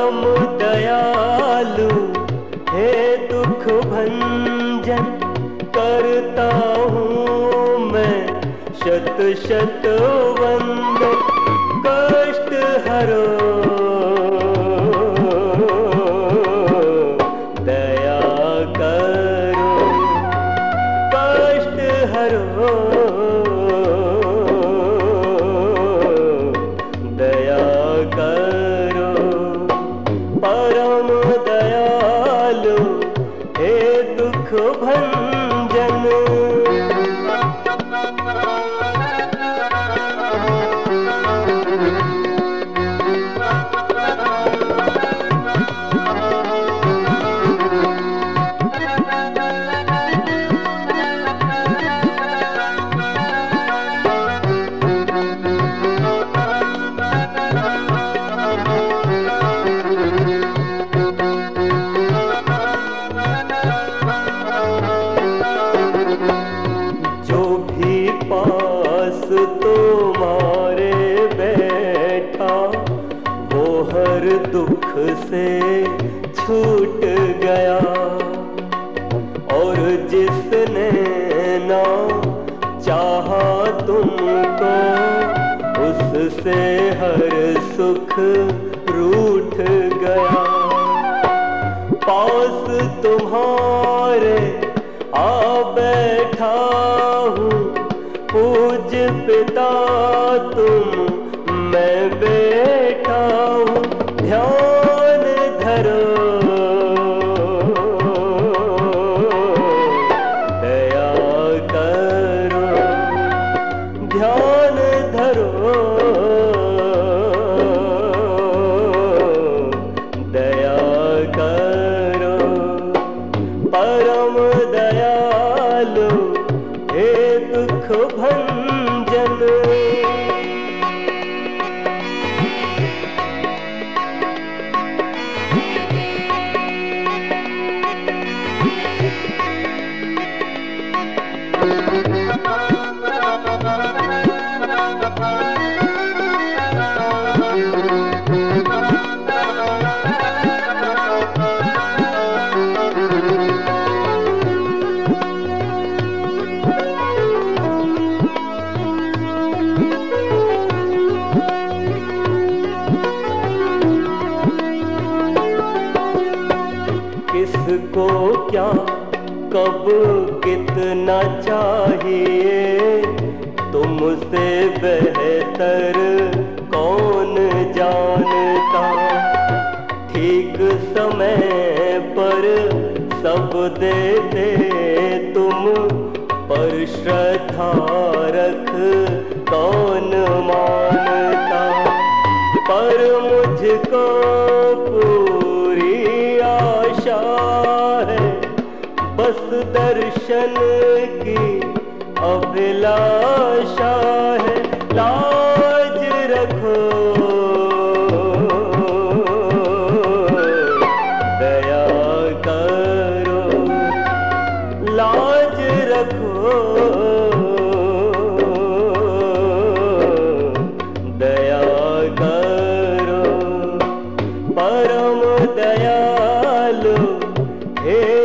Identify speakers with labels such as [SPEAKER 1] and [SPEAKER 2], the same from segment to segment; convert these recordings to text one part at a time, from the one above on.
[SPEAKER 1] परम दयालु, हे दुख भंजन, करता हूँ मैं शत शत वंदन, कष्ट हरो। दया करो, कष्ट हरो। दुख भंजन दुख से छूट गया। और जिसने ना चाहा तुमको, उससे हर सुख रूठ गया। पास तुम्हारे दुख किसको क्या? कब कितना चाहिए? तुमसे बेहतर कौन जानता? ठीक समय पर सब देते तुम, पर श्रद्धा रख कौन मानता? पर मुझको बस दर्शन की अभिलाषा है। लाज रखो। दया करो। लाज रखो।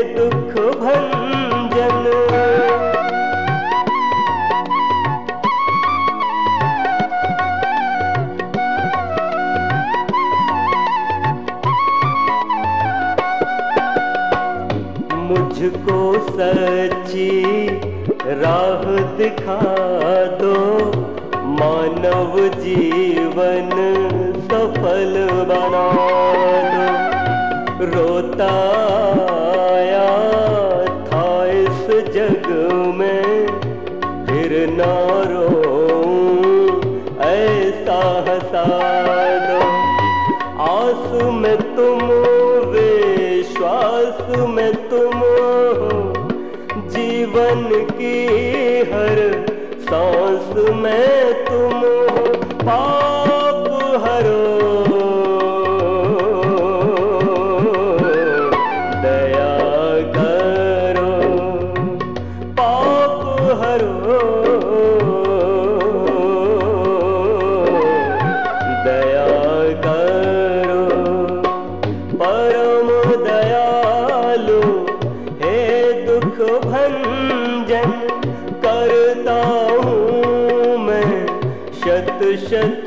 [SPEAKER 1] दुख भंजन। मुझको सच्ची राह दिखा दो मानव जीवन सफल बना दो। रोता की हर सांस में तुम पाप हरो। दया करो, पाप हरो। दया करो, परम दयालु शत